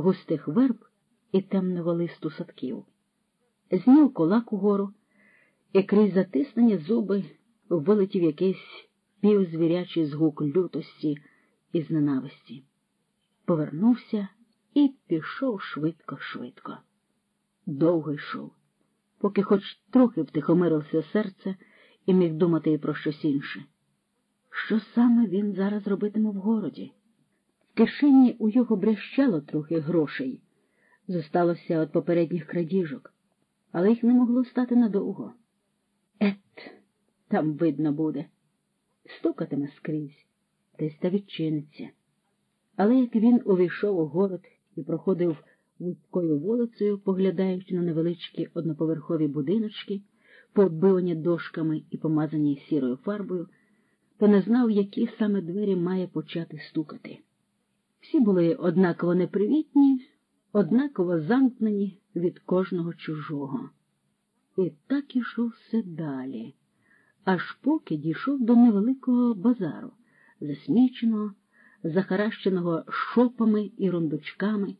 густих верб і темного листу садків. Зняв кулак угору, і крізь затиснені зуби вилетів якийсь півзвірячий згук лютості і зненависті. Повернувся і пішов швидко-швидко. Довго йшов, поки хоч трохи втихомирився серце і міг думати і про щось інше. Що саме він зараз робитиме в городі? Кишені у його брещало трохи грошей. Зосталося від попередніх крадіжок, але їх не могло стати надовго. Ет, там видно буде. Стукатиме скрізь, десь та відчиниться. Але як він увійшов у город і проходив вузькою вулицею, поглядаючи на невеличкі одноповерхові будиночки, пооббивані дошками і помазані сірою фарбою, то не знав, які саме двері має почати стукати. Всі були однаково непривітні, однаково замкнені від кожного чужого. І так ішов все далі, аж поки дійшов до невеликого базару, засміченого, захаращеного шопами і рундучками,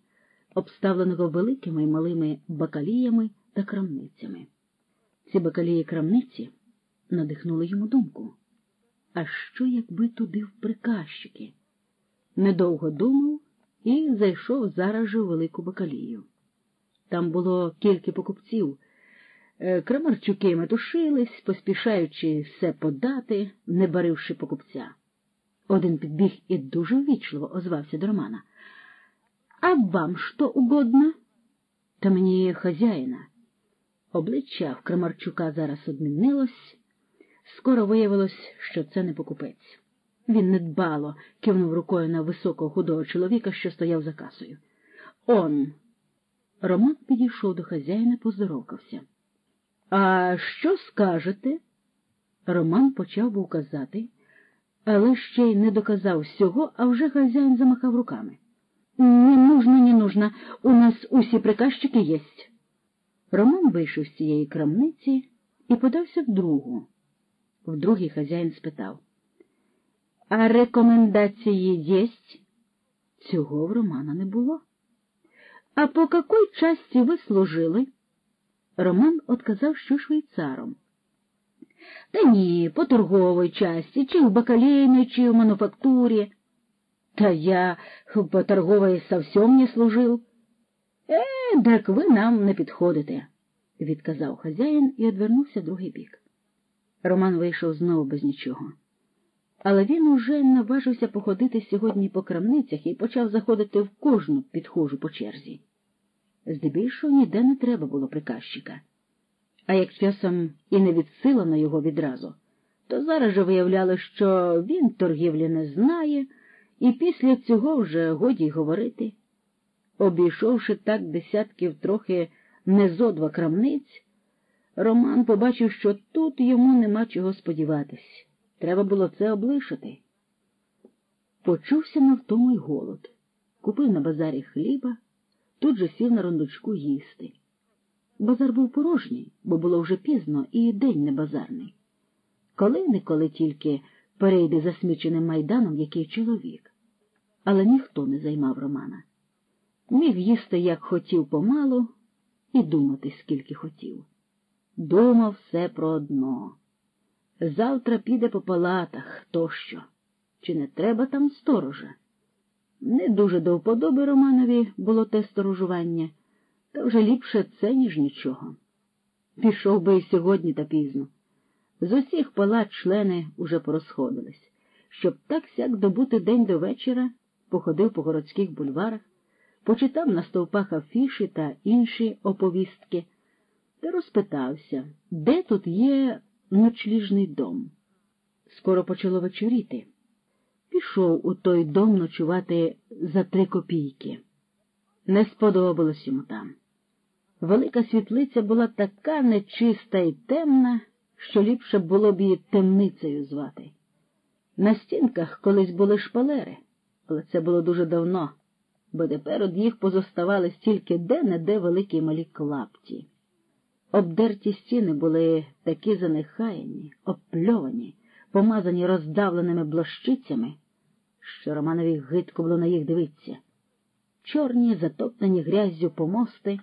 обставленого великими і малими бакаліями та крамницями. Ці бакалії крамниці надихнули йому думку. А що, якби туди в приказчики? Недовго думав і зайшов зараз же у велику бакалію. Там було кілька покупців. Е, крамарчуки метушились, поспішаючи все подати, не баривши покупця. Один підбіг і дуже ввічливо озвався до Романа. А вам що угодно? Та мені хазяїна. Обличчя в Крамарчука зараз одмінилось. Скоро виявилось, що це не покупець. Він недбало кивнув рукою на високого худого чоловіка, що стояв за касою. Он. Роман підійшов до хазяїна, поздоровкався. А що скажете? Роман почав був казати, але ще й не доказав всього, а вже хазяїн замахав руками. Не нужно, не нужно, у нас усі приказчики єсть. Роман вийшов з цієї крамниці і подався в другу. В другий хазяїн спитав. А рекомендації єсть? Цього в Романа не було. А по какой часті ви служили? Роман отказав, що швейцаром. Та ні, по торговій часті, чи в бакалейной, чи в мануфактурі. Та я по торговій совсем не служив. Е, так ви нам не підходите, відказав хазяїн і одвернувся другий бік. Роман вийшов знову без нічого. Але він уже наважився походити сьогодні по крамницях і почав заходити в кожну підхожу по черзі. Здебільшого ніде не треба було приказчика. А як часом і не відсилано його відразу, то зараз же виявляли, що він торгівлі не знає, і після цього вже годі й говорити. Обійшовши так десятків трохи не зо два крамниць, Роман побачив, що тут йому нема чого сподіватись. Треба було це облишити. Почувся на втому й голод. Купив на базарі хліба, тут же сів на рундучку їсти. Базар був порожній, бо було вже пізно і день не базарний. Коли неколи тільки перейде засміченим майданом який чоловік, але ніхто не займав Романа. Міг їсти, як хотів помалу, і думати, скільки хотів. Думав все про одно. Завтра піде по палатах тощо. Чи не треба там сторожа? Не дуже до вподоби Романові було те сторожування, та вже ліпше це, ніж нічого. Пішов би і сьогодні та пізно. З усіх палат члени уже порозходились, щоб так сяк добути день до вечора, походив по городських бульварах, почитав на стовпах афіші та інші оповістки, та розпитався, де тут є ночліжний дом. Скоро почало вечоріти. Пішов у той дом ночувати за три копійки. Не сподобалось йому там. Велика світлиця була така нечиста і темна, що ліпше було б її темницею звати. На стінках колись були шпалери, але це було дуже давно, бо тепер од їх позоставали стільки де-не-де великі малі клапті. Обдерті стіни були такі занехаяні, опльовані, помазані роздавленими блощицями, що Романові гидко було на їх дивитися. чорні затоптані гряззю помости.